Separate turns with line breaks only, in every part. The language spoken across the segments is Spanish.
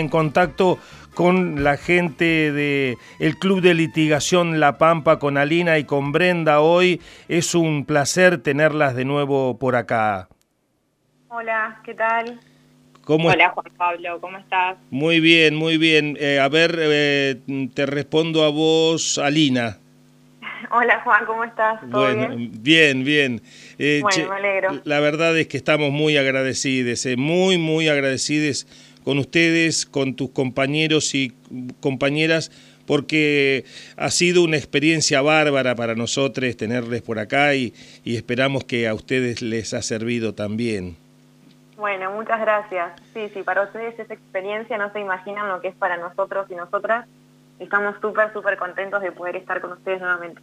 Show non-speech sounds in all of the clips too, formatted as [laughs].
en contacto con la gente del el Club de Litigación La Pampa, con Alina y con Brenda hoy. Es un placer tenerlas de nuevo por acá.
Hola, ¿qué tal?
¿Cómo
Hola Juan Pablo, ¿cómo estás?
Muy bien, muy bien. Eh, a ver, eh, te respondo a vos, Alina. [laughs]
Hola Juan, ¿cómo estás?
¿Todo bueno, bien, bien.
Eh, bueno, me alegro.
La verdad es que estamos muy agradecidos, muy, muy agradecidos con ustedes, con tus compañeros y compañeras, porque ha sido una experiencia bárbara para nosotros tenerles por acá y, esperamos que a ustedes les ha servido también.
Bueno, muchas gracias. Sí, sí, para ustedes esa experiencia no se imaginan lo que es para nosotros y nosotras. Estamos súper, súper contentos de poder estar con ustedes nuevamente.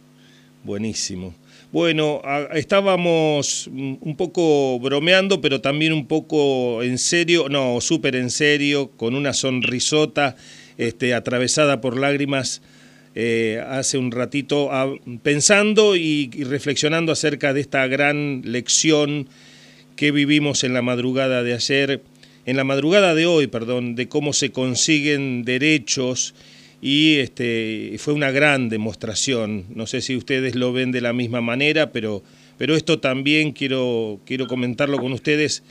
Buenísimo. Bueno, estábamos un poco bromeando, pero también un poco en serio, no, súper en serio, con una sonrisota este, atravesada por lágrimas eh, hace un ratito, pensando y, y reflexionando acerca de esta gran lección que vivimos en la madrugada de ayer, en la madrugada de hoy, perdón, de cómo se consiguen derechos y este, fue una gran demostración. No sé si ustedes lo ven de la misma manera, pero, pero esto también quiero, quiero comentarlo con ustedes,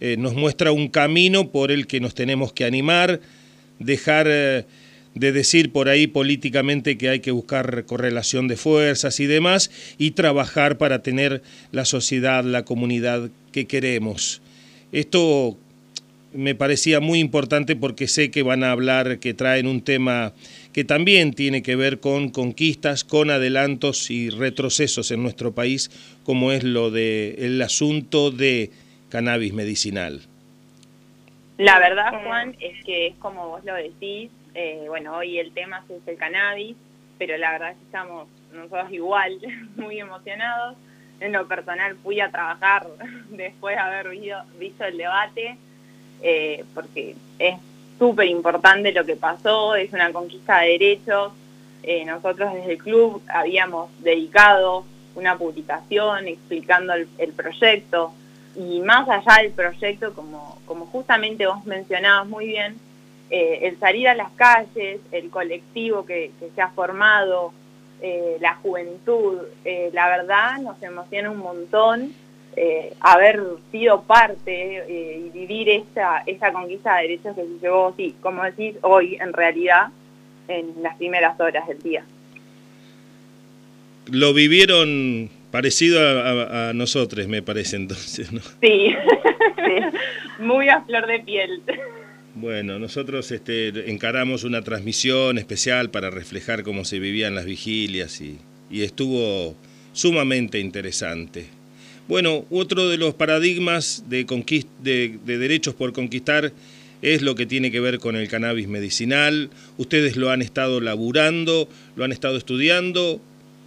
eh, nos muestra un camino por el que nos tenemos que animar, dejar eh, de decir por ahí políticamente que hay que buscar correlación de fuerzas y demás, y trabajar para tener la sociedad, la comunidad que queremos. Esto me parecía muy importante porque sé que van a hablar, que traen un tema que también tiene que ver con conquistas, con adelantos y retrocesos en nuestro país, como es lo de el asunto de cannabis medicinal.
La verdad, Juan, es que es como vos lo decís, eh, bueno, hoy el tema es el cannabis, pero la verdad es que estamos nosotros igual, [laughs] muy emocionados. En lo personal fui a trabajar [laughs] después de haber visto el debate eh, porque es súper importante lo que pasó, es una conquista de derechos. Eh, nosotros desde el club habíamos dedicado una publicación explicando el, proyecto y más allá del proyecto, como, como justamente vos mencionabas muy bien, eh, el salir a las calles, el colectivo que, se ha formado, la juventud, la verdad nos emociona un montón eh, haber sido parte eh, y vivir esta, esta conquista de derechos que se llevó, sí, como decís, hoy en realidad, en las primeras horas del día.
Lo vivieron parecido a, nosotros, me parece entonces, ¿no? [laughs]
Sí, muy a flor de piel.
Bueno, nosotros este, encaramos una transmisión especial para reflejar cómo se vivían las vigilias y, y estuvo sumamente interesante. Bueno, otro de los paradigmas de, de, derechos por conquistar es lo que tiene que ver con el cannabis medicinal. Ustedes lo han estado laburando, lo han estado estudiando.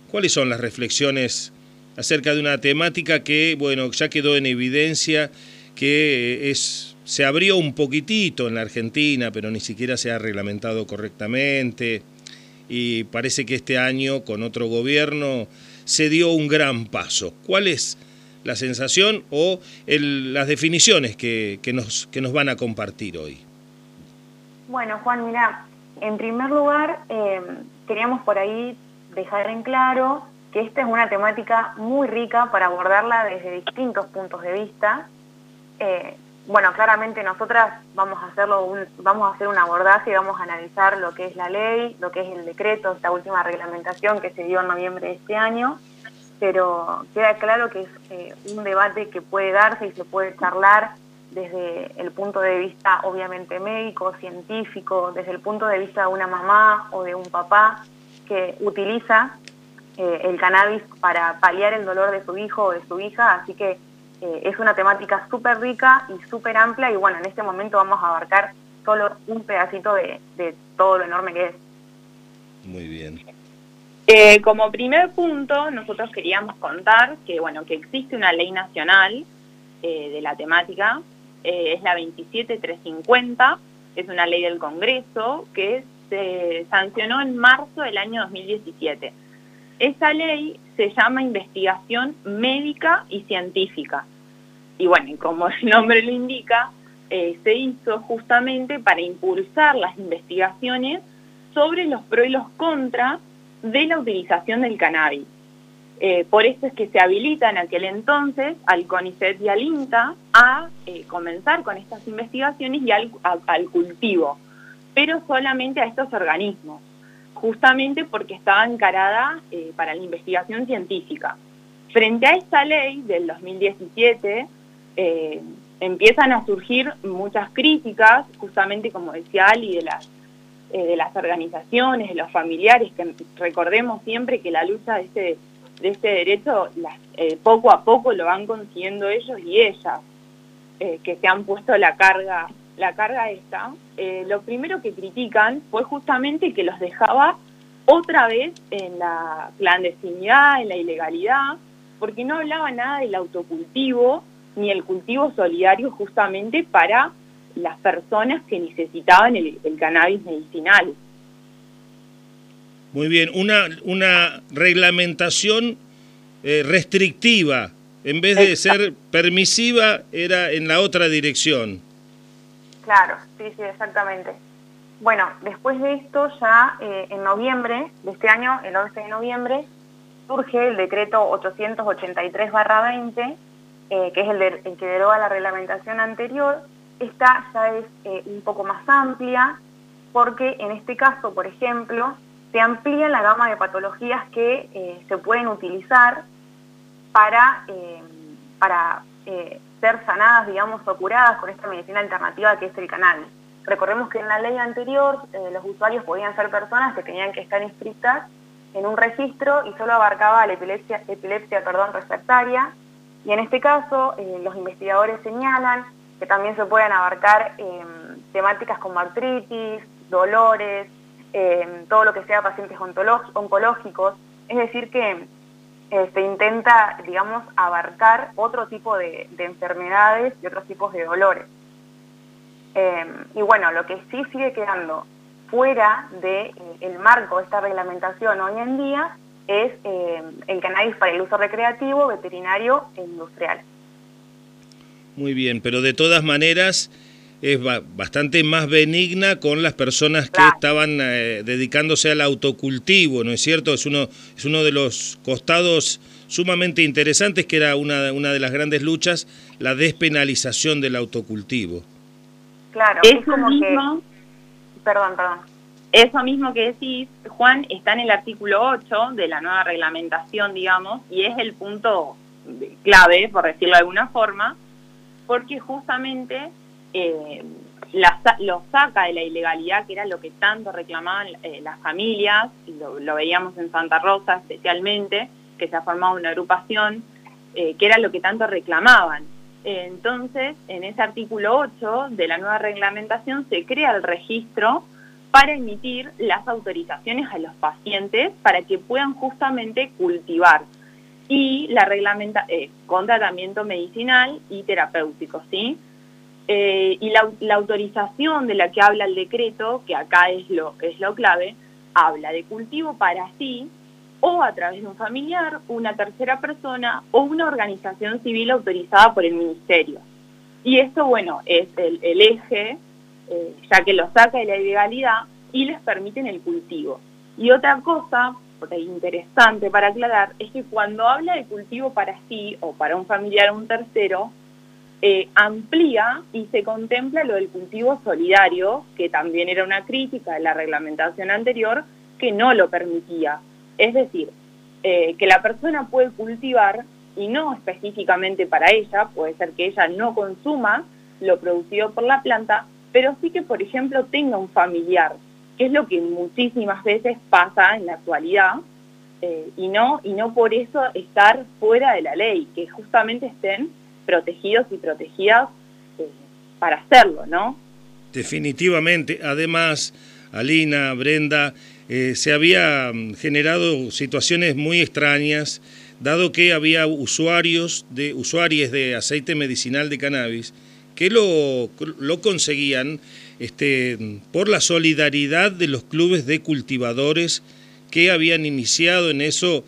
¿Cuáles son las reflexiones acerca de una temática que, bueno, ya quedó en evidencia que es, se abrió un poquitito en la Argentina, pero ni siquiera se ha reglamentado correctamente? Y parece que este año, con otro gobierno, se dio un gran paso. ¿Cuál es la sensación o las definiciones que, nos, que nos van a compartir hoy.
Bueno, Juan, mira, en primer lugar, eh, queríamos por ahí dejar en claro que esta es una temática muy rica para abordarla desde distintos puntos de vista. Eh, bueno, claramente nosotras vamos a hacerlo vamos a hacer un abordaje y vamos a analizar lo que es la ley, lo que es el decreto, esta última reglamentación que se dio en noviembre de este año, pero queda claro que es eh, un debate que puede darse y se puede charlar desde el punto de vista obviamente médico, científico, desde el punto de vista de una mamá o de un papá que utiliza eh, el cannabis para paliar el dolor de su hijo o de su hija, así que eh, es una temática súper rica y súper amplia y bueno, en este momento vamos a abarcar solo un pedacito de, de todo lo enorme que es.
Muy bien.
Eh, como primer punto, nosotros queríamos contar que, bueno, que existe una ley nacional eh, de la temática, eh, es la 27350, es una ley del Congreso que se sancionó en marzo del año 2017. Esa ley se llama investigación médica y científica. Y bueno, como [laughs] el nombre lo indica, eh, se hizo justamente para impulsar las investigaciones sobre los pros y los contras de la utilización del cannabis. Eh, por eso es que se habilita en aquel entonces al CONICET y al INTA a eh, comenzar con estas investigaciones y al, cultivo, pero solamente a estos organismos, justamente porque estaba encarada para la investigación científica. Frente a esta ley del 2017, empiezan a surgir muchas críticas, justamente como decía Ali, de las, eh, de las organizaciones, de los familiares, que recordemos siempre que la lucha de este, de este derecho las, eh, poco a poco lo van consiguiendo ellos y ellas, eh, que se han puesto la carga, la carga esta. lo primero que critican fue justamente que los dejaba otra vez en la clandestinidad, en la ilegalidad, porque no hablaba nada del autocultivo, ni el cultivo solidario justamente para las personas que necesitaban el, cannabis medicinal.
Muy bien, una, una reglamentación eh, restrictiva, en vez de ser permisiva, era en la otra dirección.
Claro, sí, sí, exactamente. Bueno, después de esto, ya eh, en noviembre de este año, el 11 de noviembre, surge el decreto 883-20, eh, que es el, que deroga la reglamentación anterior, esta ya es eh, un poco más amplia, porque en este caso, por ejemplo, se amplía la gama de patologías que eh, se pueden utilizar para, para ser sanadas, digamos, o curadas con esta medicina alternativa que es el cannabis. Recordemos que en la ley anterior los usuarios podían ser personas que tenían que estar inscritas en un registro y solo abarcaba la epilepsia, epilepsia perdón, refractaria, y en este caso, eh, los investigadores señalan que también se pueden abarcar em, temáticas como artritis, dolores, em, todo lo que sea pacientes oncológicos. Es decir, que eh, se intenta, digamos, abarcar otro tipo de, enfermedades y otros tipos de dolores. Em, y bueno, lo que sí sigue quedando fuera del de, eh, marco de esta reglamentación hoy en día es eh, el cannabis para el uso recreativo, veterinario e industrial.
Muy bien, pero de todas maneras es bastante más benigna con las personas que estaban eh, dedicándose al autocultivo, ¿no es cierto? Es uno, es uno de los costados sumamente interesantes que era una, una de las grandes luchas, la despenalización del autocultivo.
Claro, es como que... Perdón, perdón.
Eso mismo que decís, Juan, está en el artículo 8 de la nueva reglamentación, digamos, y es el punto clave, por decirlo de alguna forma, porque justamente eh, lo saca de la ilegalidad, que era lo que tanto reclamaban eh, las familias, y lo, veíamos en Santa Rosa especialmente, que se ha formado una agrupación, eh, que era lo que tanto reclamaban. entonces, en ese artículo 8 de la nueva reglamentación se crea el registro para emitir las autorizaciones a los pacientes para que puedan justamente cultivar y la reglamenta eh, con tratamiento medicinal y terapéutico, ¿sí? Eh, y la, autorización de la que habla el decreto, que acá es lo, es lo clave, habla de cultivo para sí o a través de un familiar, una tercera persona o una organización civil autorizada por el ministerio. Y esto, bueno, es el, el eje eh, ya que lo saca de la ilegalidad y les permiten el cultivo. Y otra cosa interesante para aclarar es que cuando habla de cultivo para sí o para un familiar o un tercero, eh, amplía y se contempla lo del cultivo solidario, que también era una crítica de la reglamentación anterior, que no lo permitía. Es decir, eh, que la persona puede cultivar y no específicamente para ella, puede ser que ella no consuma lo producido por la planta, pero sí que, por ejemplo, tenga un familiar, que es lo que muchísimas veces pasa en la actualidad, eh, y, no, y no por eso estar fuera de la ley, que justamente estén protegidos y protegidas eh, para hacerlo, ¿no?
Definitivamente. Además, Alina, Brenda, eh, se había mm, generado situaciones muy extrañas, dado que había usuarios de usuarios de aceite medicinal de cannabis que lo, lo conseguían este, por la solidaridad de los clubes de cultivadores que habían iniciado en eso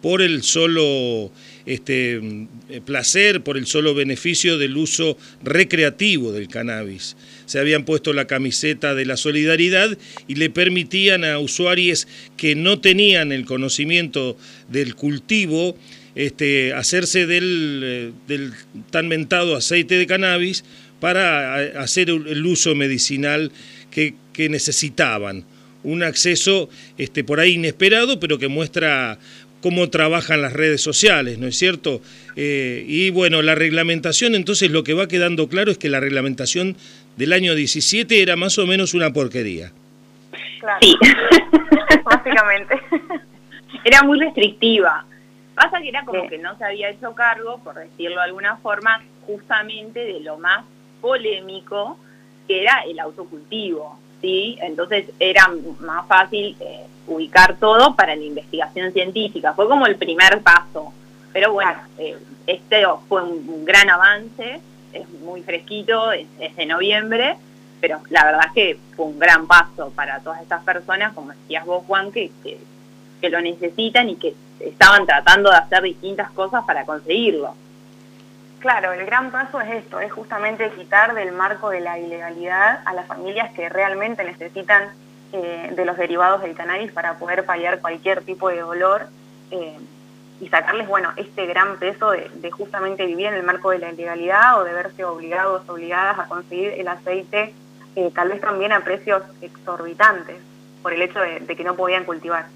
por el solo este, mm, placer, por el solo beneficio del uso recreativo del cannabis. Se habían puesto la camiseta de la solidaridad y le permitían a usuarios que no tenían el conocimiento del cultivo este, hacerse del, eh, del tan mentado aceite de cannabis para hacer el uso medicinal que, que necesitaban un acceso este, por ahí inesperado, pero que muestra cómo trabajan las redes sociales, ¿no es cierto? Eh, y bueno, la reglamentación, entonces lo que va quedando claro es que la reglamentación del año 17 era más o menos una porquería.
Claro. Sí, [laughs] básicamente. Era muy restrictiva. Pasa que era como que no se había hecho cargo, por decirlo de alguna forma, justamente de lo más polémico que era el autocultivo. ¿sí? Entonces era más fácil eh, ubicar todo para la investigación científica. Fue como el primer paso. Pero bueno, eh, este fue un, gran avance, es muy fresquito, es, de noviembre, pero la verdad es que fue un gran paso para todas estas personas, como decías vos, Juan, que, que, que lo necesitan y que estaban tratando de hacer distintas cosas para conseguirlo.
Claro, el gran paso es esto, es justamente quitar del marco de la ilegalidad a las familias que realmente necesitan eh, de los derivados del cannabis para poder paliar cualquier tipo de dolor eh, y sacarles, bueno, este gran peso de, justamente vivir en el marco de la ilegalidad o de verse obligados, obligadas a conseguir el aceite, eh, tal vez también a precios exorbitantes, por el hecho de, de que no podían cultivar.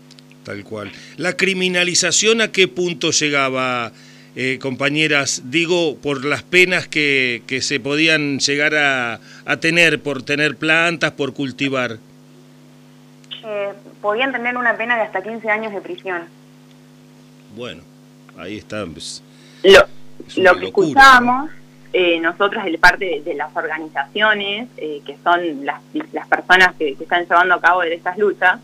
Tal cual. ¿La criminalización a qué punto llegaba? Eh, compañeras, digo por las penas que, que se podían llegar a, a, tener por tener plantas, por cultivar.
Eh, podían tener una pena de hasta 15 años de prisión.
Bueno, ahí está. Pues,
lo, lo que escuchamos eh, nosotros de parte de, las organizaciones, eh, que son las, las personas que, que, están llevando a cabo de estas luchas,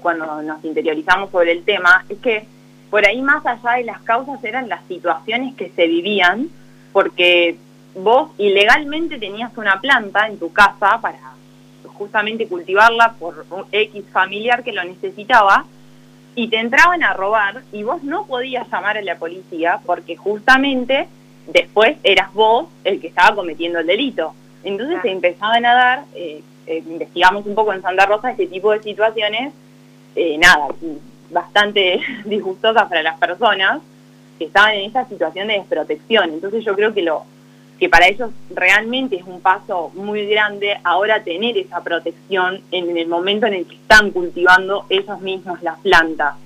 cuando nos interiorizamos sobre el tema, es que por ahí más allá de las causas eran las situaciones que se vivían, porque vos ilegalmente tenías una planta en tu casa para justamente cultivarla por un X familiar que lo necesitaba, y te entraban a robar y vos no podías llamar a la policía porque justamente después eras vos el que estaba cometiendo el delito. Entonces se empezaban a dar, eh, eh, investigamos un poco en Santa Rosa este tipo de situaciones, eh, nada, bastante [laughs] disgustosas para las personas que estaban en esa situación de desprotección. Entonces yo creo que lo que para ellos realmente es un paso muy grande ahora tener esa protección en el momento en el que están cultivando ellos mismos las plantas.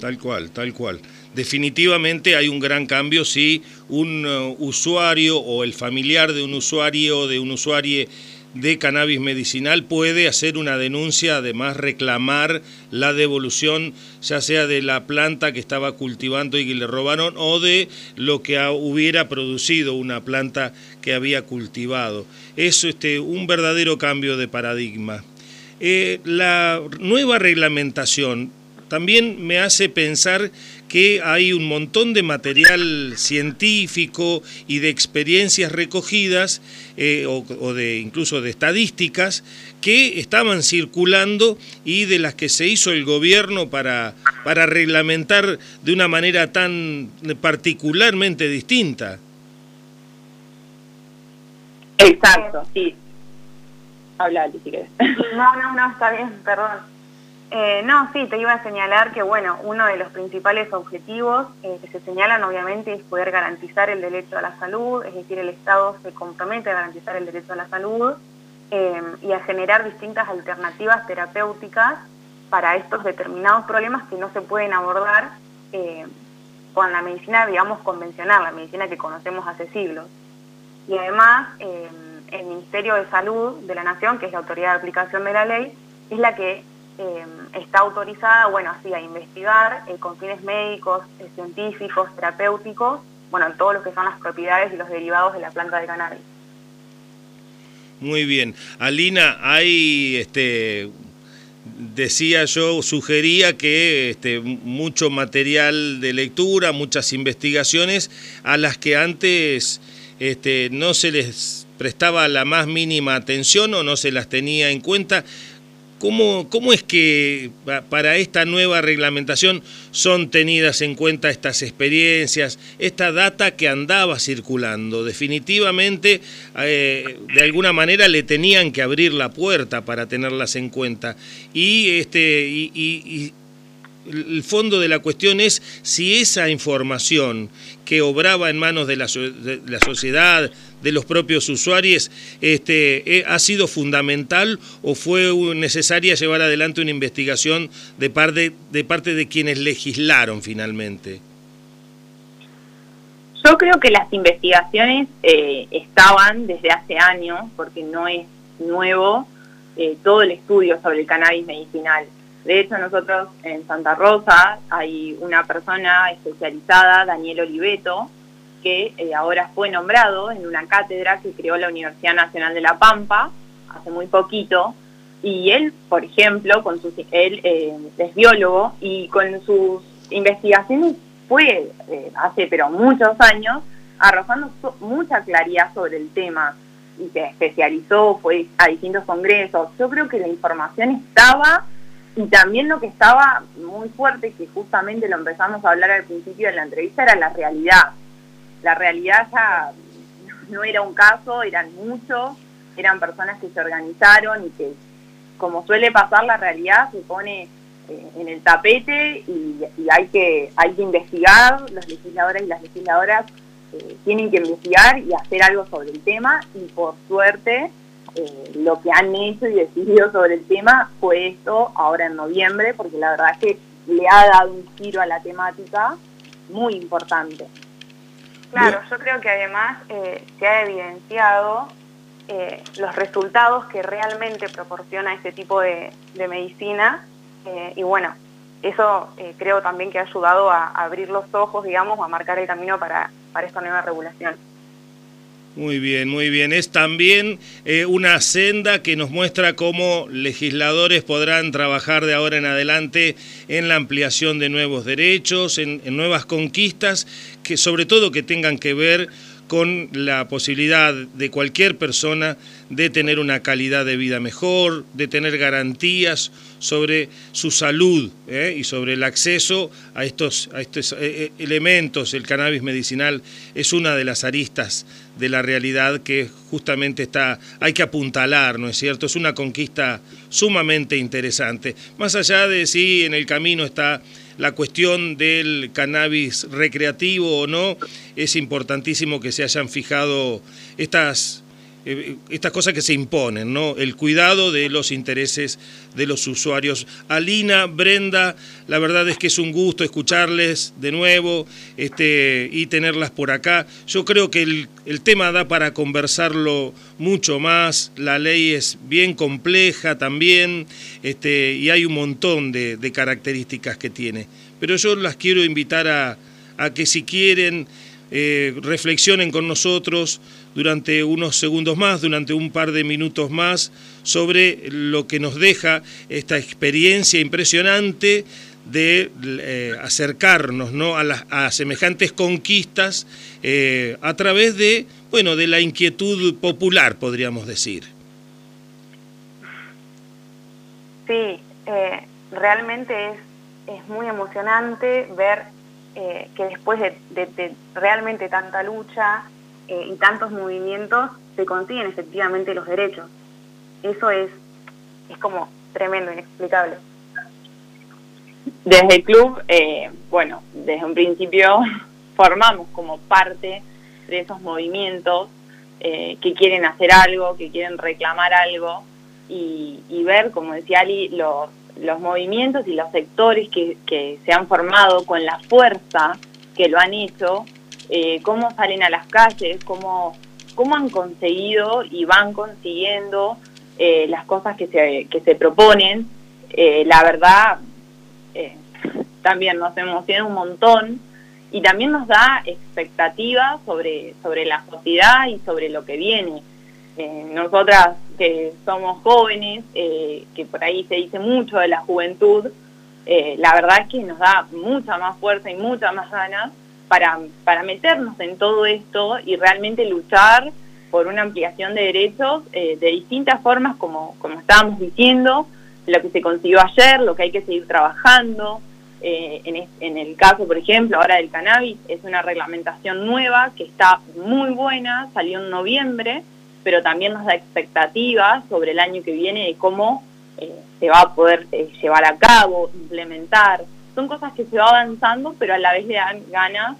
Tal cual, tal cual. Definitivamente hay un gran cambio si un uh, usuario o el familiar de un usuario, de un usuario de cannabis medicinal puede hacer una denuncia, además reclamar la devolución, ya sea de la planta que estaba cultivando y que le robaron, o de lo que hubiera producido una planta que había cultivado. Es este, un verdadero cambio de paradigma. Eh, la nueva reglamentación también me hace pensar que hay un montón de material científico y de experiencias recogidas eh, o, de incluso de estadísticas que estaban circulando y de las que se hizo el gobierno para, para reglamentar de una manera tan particularmente distinta.
Exacto, sí. Habla, si quieres.
No, no, no, está bien, perdón. Eh, no, sí, te iba a señalar que, bueno, uno de los principales objetivos eh, que se señalan, obviamente, es poder garantizar el derecho a la salud, es decir, el Estado se compromete a garantizar el derecho a la salud eh, y a generar distintas alternativas terapéuticas para estos determinados problemas que no se pueden abordar con la medicina, digamos, convencional, la medicina que conocemos hace siglos. Y además, el Ministerio de Salud de la Nación, que es la autoridad de aplicación de la ley, es la que eh, está autorizada, bueno, así a investigar eh, con fines médicos, eh, científicos, terapéuticos, bueno, en todos lo que son las propiedades y los derivados de la planta de cannabis.
Muy bien. Alina, hay, este, decía yo, sugería que este, mucho material de lectura, muchas investigaciones a las que antes este, no se les prestaba la más mínima atención o no se las tenía en cuenta ¿Cómo, ¿Cómo es que para esta nueva reglamentación son tenidas en cuenta estas experiencias, esta data que andaba circulando? Definitivamente, eh, de alguna manera le tenían que abrir la puerta para tenerlas en cuenta. Y, este, y el fondo de la cuestión es si esa información que obraba en manos de la, sociedad, de los propios usuarios, este, eh, ha sido fundamental o fue necesaria llevar adelante una investigación de parte de, parte de quienes legislaron finalmente.
Yo creo que las investigaciones eh, estaban desde hace años, porque no es nuevo eh, todo el estudio sobre el cannabis medicinal. De hecho, nosotros en Santa Rosa hay una persona especializada, Daniel Oliveto, que eh, ahora fue nombrado en una cátedra que creó la Universidad Nacional de La Pampa hace muy poquito. Y él, por ejemplo, con sus, él eh, es biólogo y con sus investigaciones fue eh, hace pero muchos años arrojando mucha claridad sobre el tema y se especializó, fue a distintos congresos. Yo creo que la información estaba y también lo que estaba muy fuerte, que justamente lo empezamos a hablar al principio de la entrevista, era la realidad. La realidad ya [laughs] no era un caso, eran muchos, eran personas que se organizaron y que, como suele pasar, la realidad se pone eh, en el tapete y, hay, que, hay que investigar, los legisladores y las legisladoras eh, tienen que investigar y hacer algo sobre el tema y por suerte eh, lo que han hecho y decidido sobre el tema fue esto ahora en noviembre, porque la verdad es que le ha dado un giro a la temática muy importante.
Claro, yo creo que además eh, se ha evidenciado eh, los resultados que realmente proporciona este tipo de, medicina y bueno, eso creo también que ha ayudado a, abrir los ojos, digamos, a marcar el camino para esta nueva regulación.
Muy bien, muy bien. Es también eh, una senda que nos muestra cómo legisladores podrán trabajar de ahora en adelante en la ampliación de nuevos derechos, en, nuevas conquistas, que sobre todo que tengan que ver con la posibilidad de cualquier persona de tener una calidad de vida mejor, de tener garantías sobre su salud ¿eh? y sobre el acceso a estos, a estos eh, elementos. El cannabis medicinal es una de las aristas de la realidad que justamente está, hay que apuntalar, ¿no es cierto? Es una conquista sumamente interesante. Más allá de si en el camino está la cuestión del cannabis recreativo o no, es importantísimo que se hayan fijado estas, eh, estas cosas que se imponen, ¿no? El cuidado de los intereses de los usuarios. Alina, Brenda, la verdad es que es un gusto escucharles de nuevo este, y tenerlas por acá. Yo creo que el, el tema da para conversarlo mucho más, la ley es bien compleja también este, y hay un montón de, de características que tiene. Pero yo las quiero invitar a, a que si quieren eh, reflexionen con nosotros durante unos segundos más, durante un par de minutos más, sobre lo que nos deja esta experiencia impresionante de eh, acercarnos ¿no? a, las, a semejantes conquistas eh, a través de, bueno, de la inquietud popular, podríamos decir.
Sí, realmente es, es muy emocionante ver eh, que después de, realmente tanta lucha eh, y tantos movimientos se consiguen efectivamente los derechos. Eso es, es como tremendo, inexplicable.
Desde el club, eh, bueno, desde un principio [laughs] formamos como parte de esos movimientos que quieren hacer algo, que quieren reclamar algo y, y ver, como decía Ali, los los movimientos y los sectores que, que, se han formado con la fuerza que lo han hecho, eh, cómo salen a las calles, cómo, cómo han conseguido y van consiguiendo eh, las cosas que se, que se proponen. Eh, la verdad, también nos emociona un montón y también nos da expectativas sobre, sobre la sociedad y sobre lo que viene. nosotras que somos jóvenes, que por ahí se dice mucho de la juventud, la verdad es que nos da mucha más fuerza y mucha más ganas para, para meternos en todo esto y realmente luchar por una ampliación de derechos eh, de distintas formas, como, como estábamos diciendo, lo que se consiguió ayer, lo que hay que seguir trabajando. Eh, en, en, el caso, por ejemplo, ahora del cannabis, es una reglamentación nueva que está muy buena, salió en noviembre, pero también nos da expectativas sobre el año que viene de cómo eh, se va a poder eh, llevar a cabo, implementar. Son cosas que se va avanzando, pero a la vez le dan ganas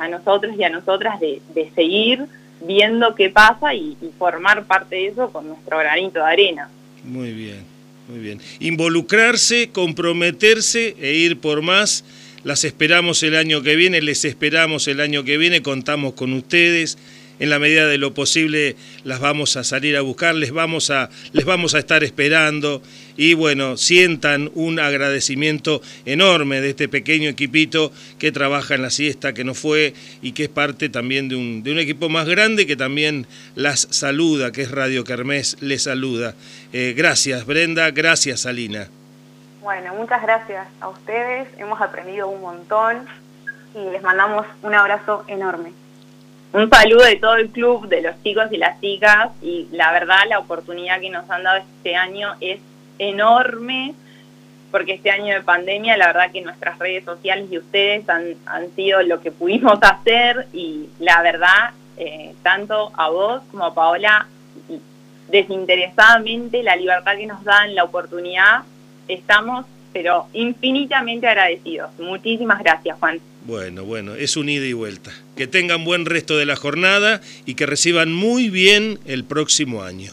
a nosotros y a nosotras de, seguir viendo qué pasa y formar parte de eso con nuestro granito de arena.
Muy bien. Muy bien. Involucrarse, comprometerse e ir por más. Las esperamos el año que viene, les esperamos el año que viene, contamos con ustedes en la medida de lo posible las vamos a salir a buscar, les vamos a, les vamos a estar esperando y bueno, sientan un agradecimiento enorme de este pequeño equipito que trabaja en la siesta, que no fue y que es parte también de un, de un equipo más grande que también las saluda, que es Radio Kermés, les saluda. Eh, gracias Brenda, gracias Alina.
Bueno, muchas gracias a ustedes, hemos aprendido un montón y les mandamos un abrazo enorme
un saludo de todo el club, de los chicos y las chicas, y la verdad la oportunidad que nos han dado este año es enorme, porque este año de pandemia, la verdad que nuestras redes sociales y ustedes han, han sido lo que pudimos hacer, y la verdad, eh, tanto a vos como a Paola, desinteresadamente, la libertad que nos dan, la oportunidad, estamos, pero infinitamente agradecidos. Muchísimas gracias, Juan.
Bueno, bueno, es un ida y vuelta. Que tengan buen resto de la jornada y que reciban muy bien el próximo año.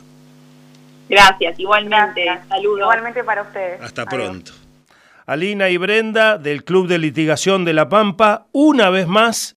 Gracias, igualmente. Saludos.
Igualmente para ustedes.
Hasta pronto. Alina y Brenda del Club de Litigación de La Pampa, una vez más